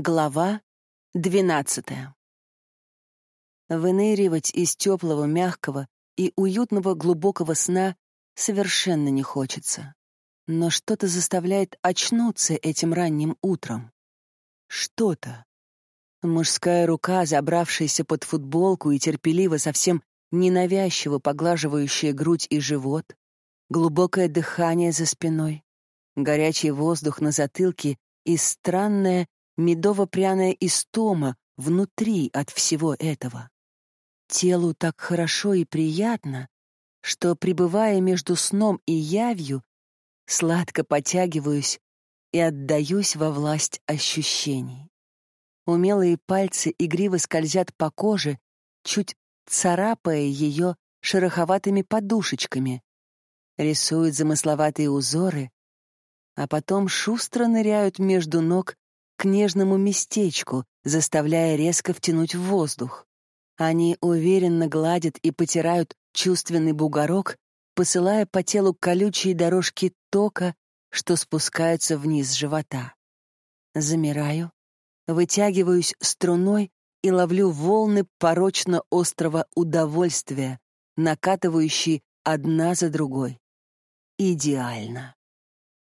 Глава двенадцатая. Выныривать из теплого, мягкого и уютного глубокого сна совершенно не хочется. Но что-то заставляет очнуться этим ранним утром. Что-то. Мужская рука, забравшаяся под футболку и терпеливо, совсем ненавязчиво поглаживающая грудь и живот, глубокое дыхание за спиной, горячий воздух на затылке и странная медово-пряная истома внутри от всего этого. Телу так хорошо и приятно, что, пребывая между сном и явью, сладко потягиваюсь и отдаюсь во власть ощущений. Умелые пальцы игриво скользят по коже, чуть царапая ее шероховатыми подушечками, рисуют замысловатые узоры, а потом шустро ныряют между ног к нежному местечку, заставляя резко втянуть в воздух. Они уверенно гладят и потирают чувственный бугорок, посылая по телу колючие дорожки тока, что спускаются вниз живота. Замираю, вытягиваюсь струной и ловлю волны порочно-острого удовольствия, накатывающие одна за другой. Идеально.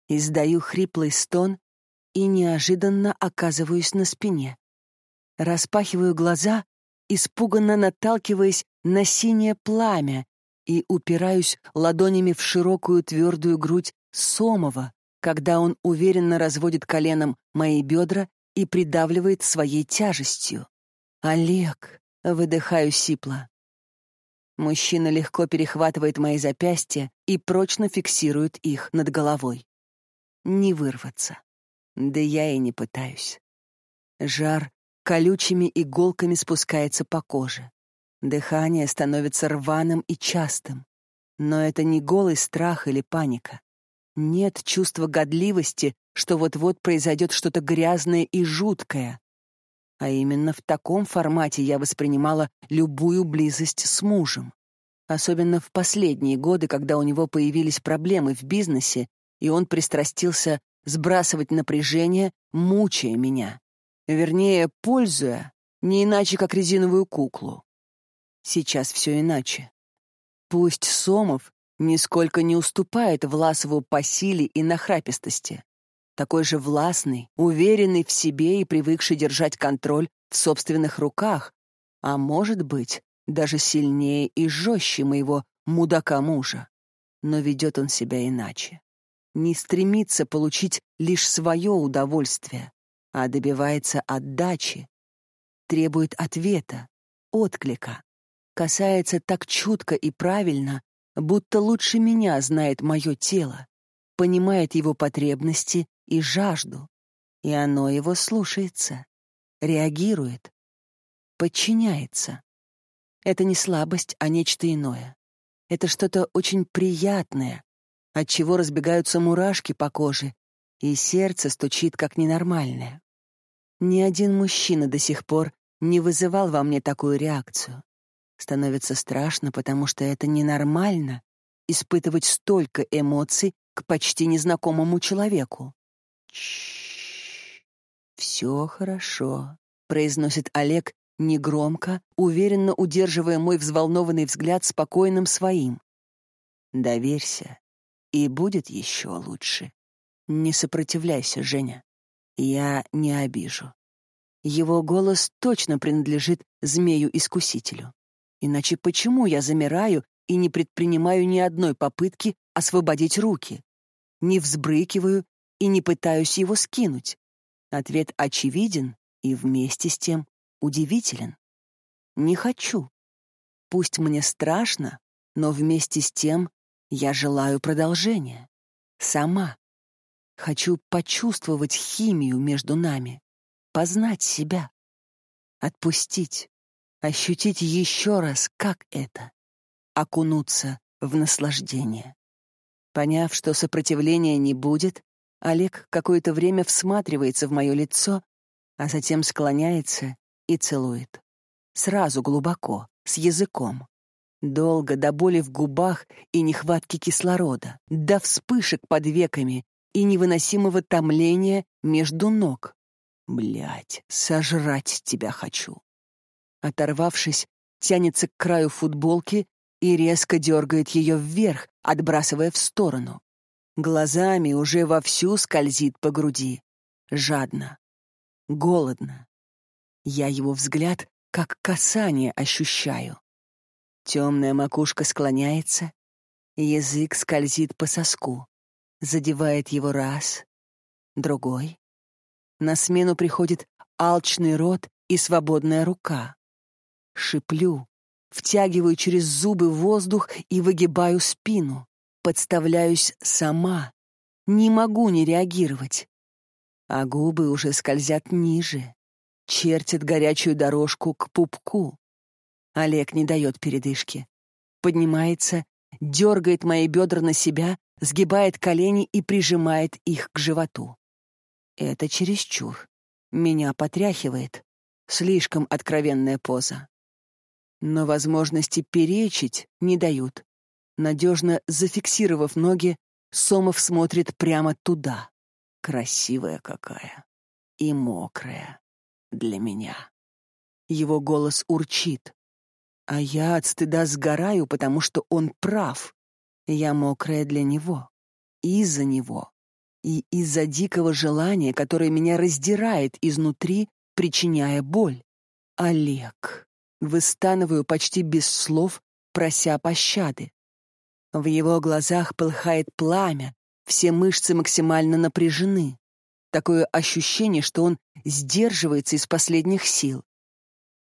Издаю хриплый стон и неожиданно оказываюсь на спине. Распахиваю глаза, испуганно наталкиваясь на синее пламя и упираюсь ладонями в широкую твердую грудь Сомова, когда он уверенно разводит коленом мои бедра и придавливает своей тяжестью. «Олег!» — выдыхаю сипло. Мужчина легко перехватывает мои запястья и прочно фиксирует их над головой. Не вырваться. Да я и не пытаюсь. Жар колючими иголками спускается по коже. Дыхание становится рваным и частым. Но это не голый страх или паника. Нет чувства годливости, что вот-вот произойдет что-то грязное и жуткое. А именно в таком формате я воспринимала любую близость с мужем. Особенно в последние годы, когда у него появились проблемы в бизнесе, и он пристрастился сбрасывать напряжение, мучая меня. Вернее, пользуя, не иначе, как резиновую куклу. Сейчас все иначе. Пусть Сомов нисколько не уступает Власову по силе и нахрапистости. Такой же властный, уверенный в себе и привыкший держать контроль в собственных руках, а может быть, даже сильнее и жестче моего мудака-мужа. Но ведет он себя иначе не стремится получить лишь свое удовольствие, а добивается отдачи, требует ответа, отклика, касается так чутко и правильно, будто лучше меня знает мое тело, понимает его потребности и жажду, и оно его слушается, реагирует, подчиняется. Это не слабость, а нечто иное. Это что-то очень приятное, отчего разбегаются мурашки по коже, и сердце стучит как ненормальное. Ни один мужчина до сих пор не вызывал во мне такую реакцию. Становится страшно, потому что это ненормально — испытывать столько эмоций к почти незнакомому человеку. «Чш, все хорошо», — произносит Олег негромко, уверенно удерживая мой взволнованный взгляд спокойным своим. «Доверься. И будет еще лучше. Не сопротивляйся, Женя. Я не обижу. Его голос точно принадлежит змею-искусителю. Иначе почему я замираю и не предпринимаю ни одной попытки освободить руки? Не взбрыкиваю и не пытаюсь его скинуть. Ответ очевиден и вместе с тем удивителен. Не хочу. Пусть мне страшно, но вместе с тем я желаю продолжения. Сама. Хочу почувствовать химию между нами, познать себя, отпустить, ощутить еще раз, как это — окунуться в наслаждение. Поняв, что сопротивления не будет, Олег какое-то время всматривается в мое лицо, а затем склоняется и целует. Сразу глубоко, с языком. Долго, до боли в губах и нехватки кислорода, до вспышек под веками и невыносимого томления между ног. Блять, сожрать тебя хочу. Оторвавшись, тянется к краю футболки и резко дергает ее вверх, отбрасывая в сторону. Глазами уже вовсю скользит по груди. Жадно. Голодно. Я его взгляд как касание ощущаю. Темная макушка склоняется, язык скользит по соску, задевает его раз, другой. На смену приходит алчный рот и свободная рука. Шиплю, втягиваю через зубы воздух и выгибаю спину. Подставляюсь сама. Не могу не реагировать. А губы уже скользят ниже, чертят горячую дорожку к пупку. Олег не дает передышки. Поднимается, дергает мои бедра на себя, сгибает колени и прижимает их к животу. Это чересчур. Меня потряхивает. Слишком откровенная поза. Но возможности перечить не дают. Надежно зафиксировав ноги, Сомов смотрит прямо туда. Красивая какая. И мокрая. Для меня. Его голос урчит. А я от стыда сгораю, потому что он прав. Я мокрая для него. Из-за него. И из-за дикого желания, которое меня раздирает изнутри, причиняя боль. Олег. Выстанываю почти без слов, прося пощады. В его глазах полыхает пламя, все мышцы максимально напряжены. Такое ощущение, что он сдерживается из последних сил.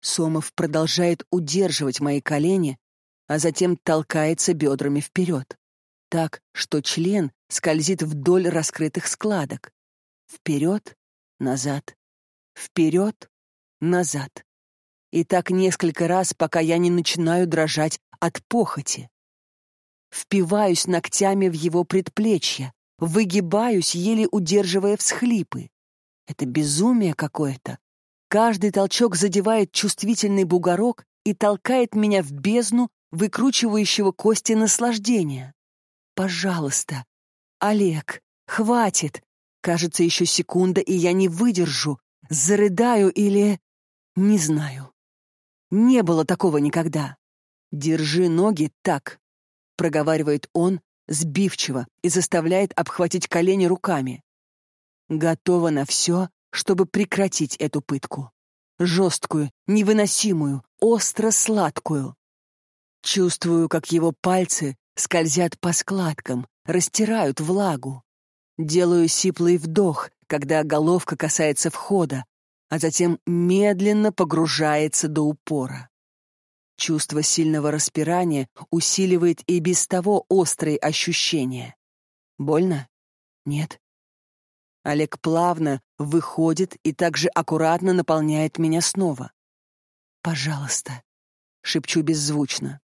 Сомов продолжает удерживать мои колени, а затем толкается бедрами вперед, так, что член скользит вдоль раскрытых складок. Вперед, назад, вперед, назад. И так несколько раз, пока я не начинаю дрожать от похоти впиваюсь ногтями в его предплечье, выгибаюсь, еле удерживая всхлипы. Это безумие какое-то. Каждый толчок задевает чувствительный бугорок и толкает меня в бездну выкручивающего кости наслаждения. Пожалуйста, Олег, хватит. Кажется, еще секунда, и я не выдержу. Зарыдаю или... Не знаю. Не было такого никогда. Держи ноги так, проговаривает он сбивчиво и заставляет обхватить колени руками. Готова на все, чтобы прекратить эту пытку. Жесткую, невыносимую, остро-сладкую. Чувствую, как его пальцы скользят по складкам, растирают влагу. Делаю сиплый вдох, когда головка касается входа, а затем медленно погружается до упора. Чувство сильного распирания усиливает и без того острые ощущения. Больно? Нет. Олег плавно выходит и также аккуратно наполняет меня снова. «Пожалуйста», — шепчу беззвучно.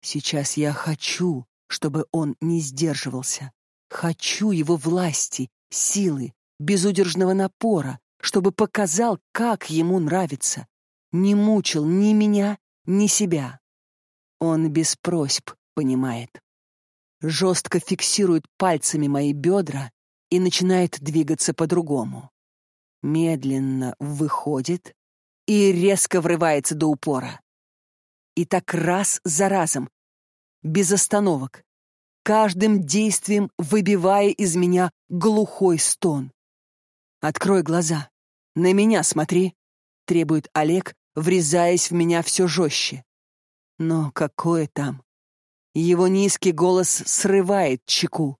Сейчас я хочу, чтобы он не сдерживался. Хочу его власти, силы, безудержного напора, чтобы показал, как ему нравится. Не мучил ни меня, не себя. Он без просьб понимает. Жестко фиксирует пальцами мои бедра и начинает двигаться по-другому. Медленно выходит и резко врывается до упора. И так раз за разом, без остановок, каждым действием выбивая из меня глухой стон. «Открой глаза. На меня смотри», — требует Олег, врезаясь в меня все жестче. Но какое там? Его низкий голос срывает чеку.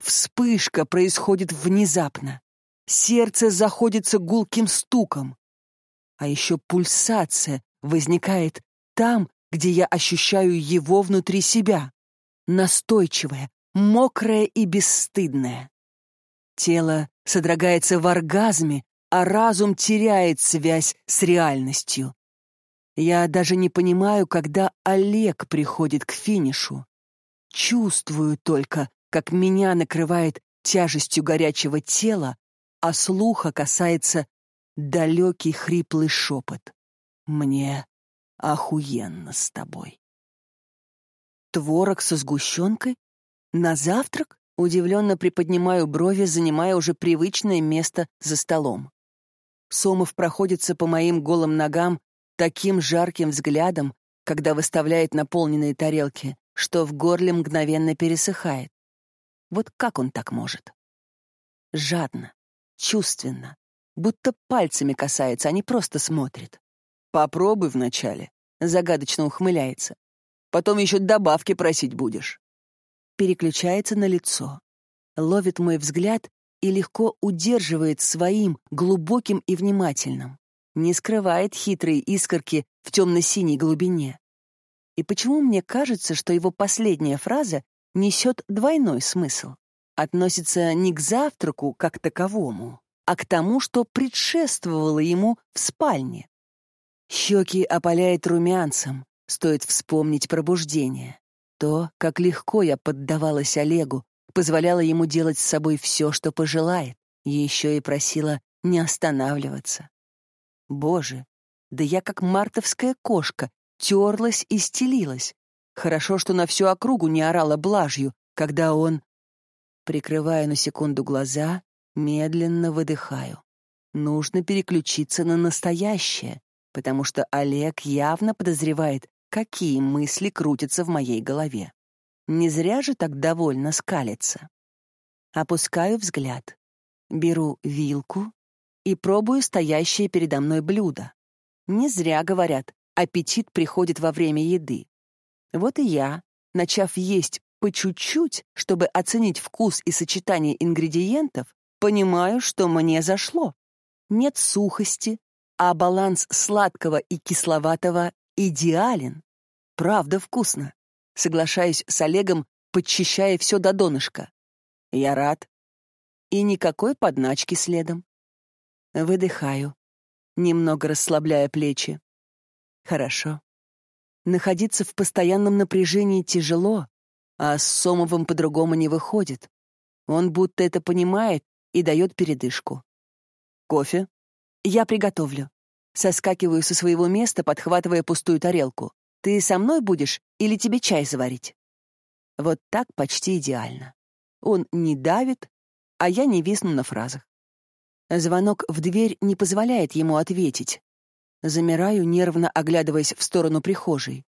Вспышка происходит внезапно. Сердце заходится гулким стуком. А еще пульсация возникает там, где я ощущаю его внутри себя. Настойчивая, мокрая и бесстыдная. Тело содрогается в оргазме, а разум теряет связь с реальностью. Я даже не понимаю, когда Олег приходит к финишу. Чувствую только, как меня накрывает тяжестью горячего тела, а слуха касается далекий хриплый шепот. Мне охуенно с тобой. Творог со сгущенкой? На завтрак? Удивленно приподнимаю брови, занимая уже привычное место за столом. Сомов проходится по моим голым ногам таким жарким взглядом, когда выставляет наполненные тарелки, что в горле мгновенно пересыхает. Вот как он так может? Жадно, чувственно, будто пальцами касается, а не просто смотрит. «Попробуй вначале», — загадочно ухмыляется. «Потом еще добавки просить будешь». Переключается на лицо, ловит мой взгляд и легко удерживает своим, глубоким и внимательным. Не скрывает хитрые искорки в темно-синей глубине. И почему мне кажется, что его последняя фраза несет двойной смысл? Относится не к завтраку как таковому, а к тому, что предшествовало ему в спальне. Щеки опаляет румянцем, стоит вспомнить пробуждение. То, как легко я поддавалась Олегу, позволяла ему делать с собой все, что пожелает, еще и просила не останавливаться. Боже, да я как мартовская кошка, терлась и стелилась. Хорошо, что на всю округу не орала блажью, когда он... Прикрывая на секунду глаза, медленно выдыхаю. Нужно переключиться на настоящее, потому что Олег явно подозревает, какие мысли крутятся в моей голове. Не зря же так довольно скалится. Опускаю взгляд, беру вилку и пробую стоящее передо мной блюдо. Не зря говорят, аппетит приходит во время еды. Вот и я, начав есть по чуть-чуть, чтобы оценить вкус и сочетание ингредиентов, понимаю, что мне зашло. Нет сухости, а баланс сладкого и кисловатого идеален. Правда вкусно. Соглашаюсь с Олегом, подчищая все до донышка. Я рад. И никакой подначки следом. Выдыхаю, немного расслабляя плечи. Хорошо. Находиться в постоянном напряжении тяжело, а с Сомовым по-другому не выходит. Он будто это понимает и дает передышку. Кофе? Я приготовлю. Соскакиваю со своего места, подхватывая пустую тарелку. Ты со мной будешь или тебе чай заварить? Вот так почти идеально. Он не давит, а я не висну на фразах. Звонок в дверь не позволяет ему ответить. Замираю, нервно оглядываясь в сторону прихожей.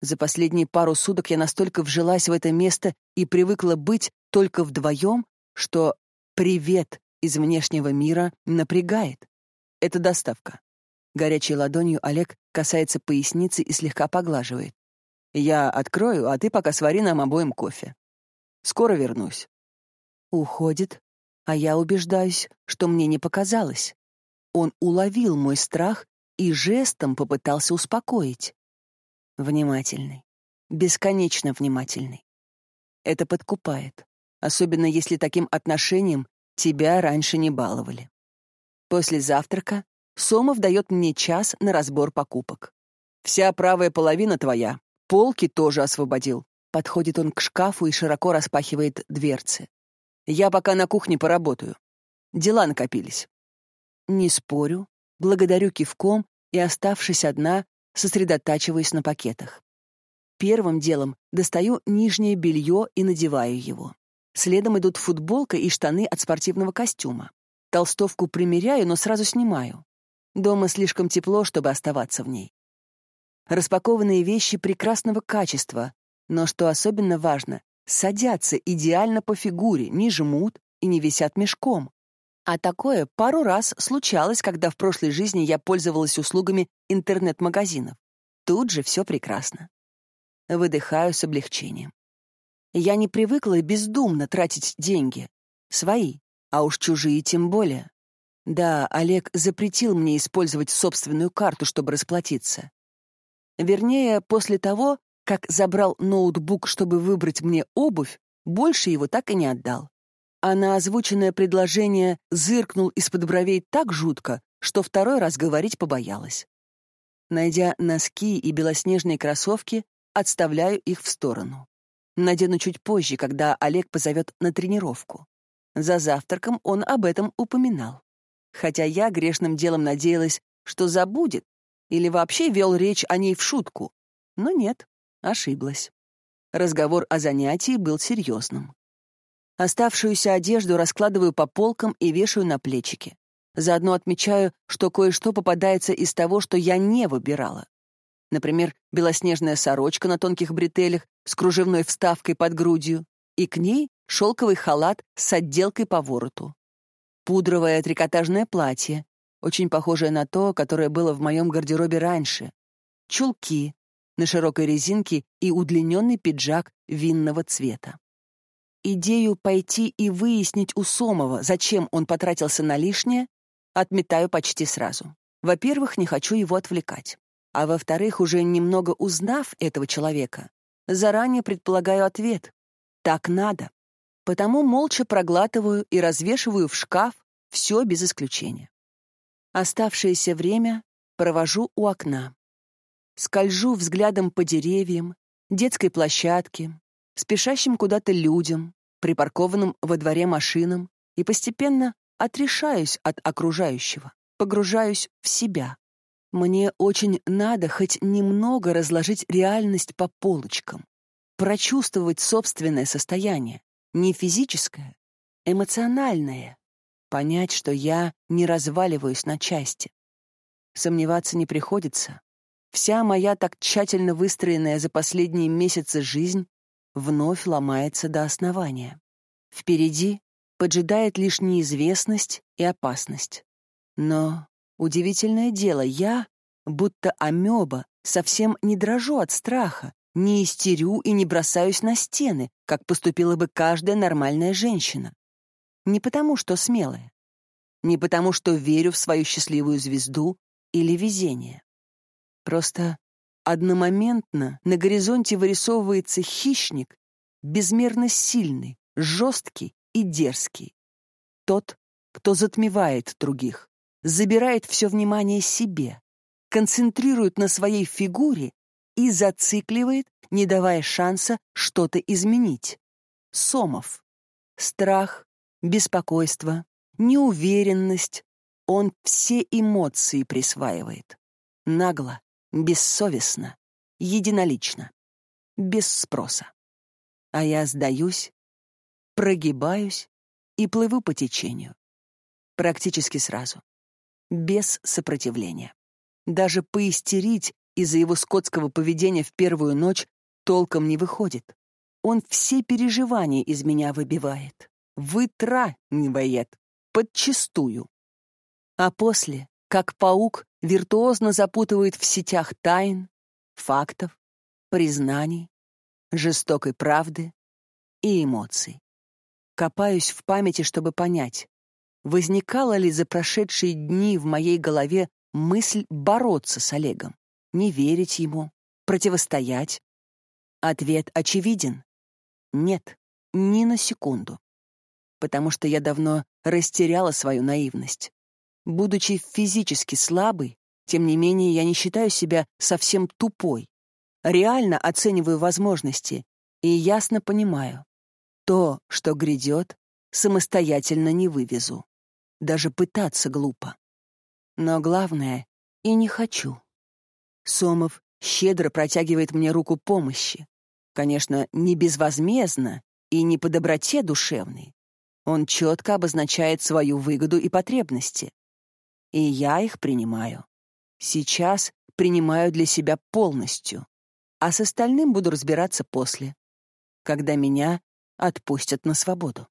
За последние пару суток я настолько вжилась в это место и привыкла быть только вдвоем, что «привет» из внешнего мира напрягает. Это доставка. Горячей ладонью Олег касается поясницы и слегка поглаживает. «Я открою, а ты пока свари нам обоим кофе. Скоро вернусь». Уходит, а я убеждаюсь, что мне не показалось. Он уловил мой страх и жестом попытался успокоить. Внимательный, бесконечно внимательный. Это подкупает, особенно если таким отношением тебя раньше не баловали. После завтрака Сомов дает мне час на разбор покупок. «Вся правая половина твоя. Полки тоже освободил». Подходит он к шкафу и широко распахивает дверцы. «Я пока на кухне поработаю. Дела накопились». Не спорю, благодарю кивком и, оставшись одна, сосредотачиваюсь на пакетах. Первым делом достаю нижнее белье и надеваю его. Следом идут футболка и штаны от спортивного костюма. Толстовку примеряю, но сразу снимаю. Дома слишком тепло, чтобы оставаться в ней. Распакованные вещи прекрасного качества, но, что особенно важно, садятся идеально по фигуре, не жмут и не висят мешком. А такое пару раз случалось, когда в прошлой жизни я пользовалась услугами интернет-магазинов. Тут же все прекрасно. Выдыхаю с облегчением. Я не привыкла бездумно тратить деньги. Свои, а уж чужие тем более. Да, Олег запретил мне использовать собственную карту, чтобы расплатиться. Вернее, после того, как забрал ноутбук, чтобы выбрать мне обувь, больше его так и не отдал. А на озвученное предложение зыркнул из-под бровей так жутко, что второй раз говорить побоялась. Найдя носки и белоснежные кроссовки, отставляю их в сторону. Надену чуть позже, когда Олег позовет на тренировку. За завтраком он об этом упоминал хотя я грешным делом надеялась, что забудет или вообще вел речь о ней в шутку. Но нет, ошиблась. Разговор о занятии был серьезным. Оставшуюся одежду раскладываю по полкам и вешаю на плечики. Заодно отмечаю, что кое-что попадается из того, что я не выбирала. Например, белоснежная сорочка на тонких бретелях с кружевной вставкой под грудью, и к ней шелковый халат с отделкой по вороту. Пудровое трикотажное платье, очень похожее на то, которое было в моем гардеробе раньше. Чулки на широкой резинке и удлиненный пиджак винного цвета. Идею пойти и выяснить у Сомова, зачем он потратился на лишнее, отметаю почти сразу. Во-первых, не хочу его отвлекать. А во-вторых, уже немного узнав этого человека, заранее предполагаю ответ. Так надо. Потому молча проглатываю и развешиваю в шкаф все без исключения. Оставшееся время провожу у окна. Скольжу взглядом по деревьям, детской площадке, спешащим куда-то людям, припаркованным во дворе машинам и постепенно отрешаюсь от окружающего, погружаюсь в себя. Мне очень надо хоть немного разложить реальность по полочкам, прочувствовать собственное состояние, не физическое, эмоциональное, понять, что я не разваливаюсь на части. Сомневаться не приходится. Вся моя так тщательно выстроенная за последние месяцы жизнь вновь ломается до основания. Впереди поджидает лишь неизвестность и опасность. Но удивительное дело, я, будто амеба, совсем не дрожу от страха, не истерю и не бросаюсь на стены, как поступила бы каждая нормальная женщина. Не потому, что смелая, не потому, что верю в свою счастливую звезду или везение. Просто одномоментно на горизонте вырисовывается хищник, безмерно сильный, жесткий и дерзкий. Тот, кто затмевает других, забирает все внимание себе, концентрирует на своей фигуре и зацикливает, не давая шанса что-то изменить. Сомов. Страх, беспокойство, неуверенность. Он все эмоции присваивает. Нагло, бессовестно, единолично, без спроса. А я сдаюсь, прогибаюсь и плыву по течению. Практически сразу. Без сопротивления. Даже поистерить из-за его скотского поведения в первую ночь толком не выходит. Он все переживания из меня выбивает. Вытравливает. Подчистую. А после, как паук, виртуозно запутывает в сетях тайн, фактов, признаний, жестокой правды и эмоций. Копаюсь в памяти, чтобы понять, возникала ли за прошедшие дни в моей голове мысль бороться с Олегом, не верить ему, противостоять. Ответ очевиден. Нет, ни на секунду. Потому что я давно растеряла свою наивность. Будучи физически слабой, тем не менее я не считаю себя совсем тупой. Реально оцениваю возможности и ясно понимаю, то, что грядет, самостоятельно не вывезу. Даже пытаться глупо. Но главное, и не хочу. Сомов щедро протягивает мне руку помощи. Конечно, не безвозмездно и не по доброте душевной. Он четко обозначает свою выгоду и потребности. И я их принимаю. Сейчас принимаю для себя полностью, а с остальным буду разбираться после, когда меня отпустят на свободу.